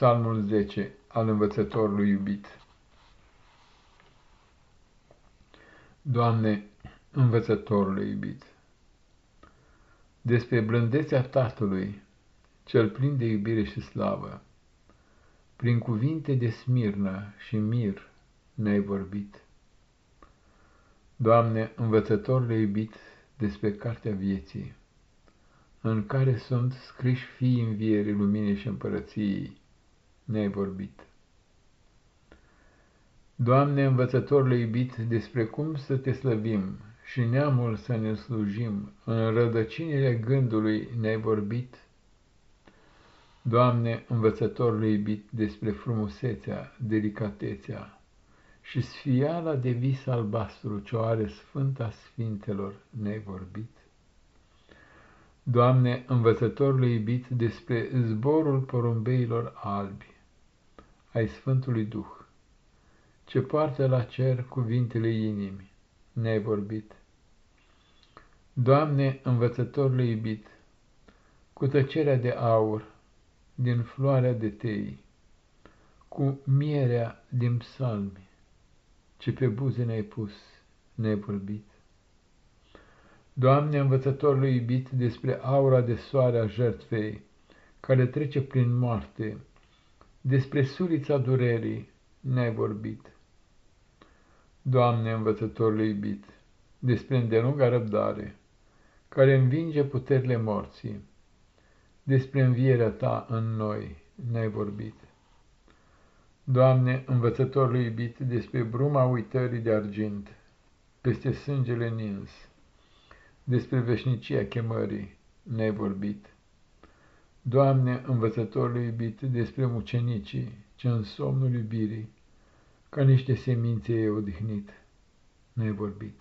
Psalmul 10 al învățătorului iubit Doamne, învățătorului iubit, despre blândețea Tatălui, cel plin de iubire și slavă, prin cuvinte de smirnă și mir ne-ai vorbit. Doamne, învățătorule iubit, despre cartea vieții, în care sunt scriși fii învierii luminii și împărăției, ne-ai vorbit. Doamne, învățătorule iubit, despre cum să te slăvim și neamul să ne slujim, în rădăcinile gândului ne-ai vorbit. Doamne, învățătorule iubit, despre frumusețea, delicatețea și sfiala de vis albastru ce o are Sfânta Sfintelor ne-ai vorbit. Doamne, învățătorule iubit, despre zborul porumbeilor albi, ai Sfântului Duh, ce poartă la cer cuvintele inimii, ne-ai vorbit. Doamne, învățătorule iubit, cu tăcerea de aur, din floarea de tei, cu mierea din psalmi, ce pe buze ne-ai pus, ne-ai vorbit. Doamne, învățătorule iubit, despre aura de soare a jertfei, care trece prin moarte, despre sulița durerii ne-ai vorbit. Doamne, învățătorule iubit, despre îndelunga răbdare, care învinge puterile morții, despre învierea Ta în noi ne-ai vorbit. Doamne, învățătorule iubit, despre bruma uitării de argint, peste sângele nins, despre veșnicia chemării ne-ai vorbit. Doamne, învățătorul iubit, despre mucenicii ce în somnul iubirii, ca niște semințe e odihnit, ne-ai vorbit.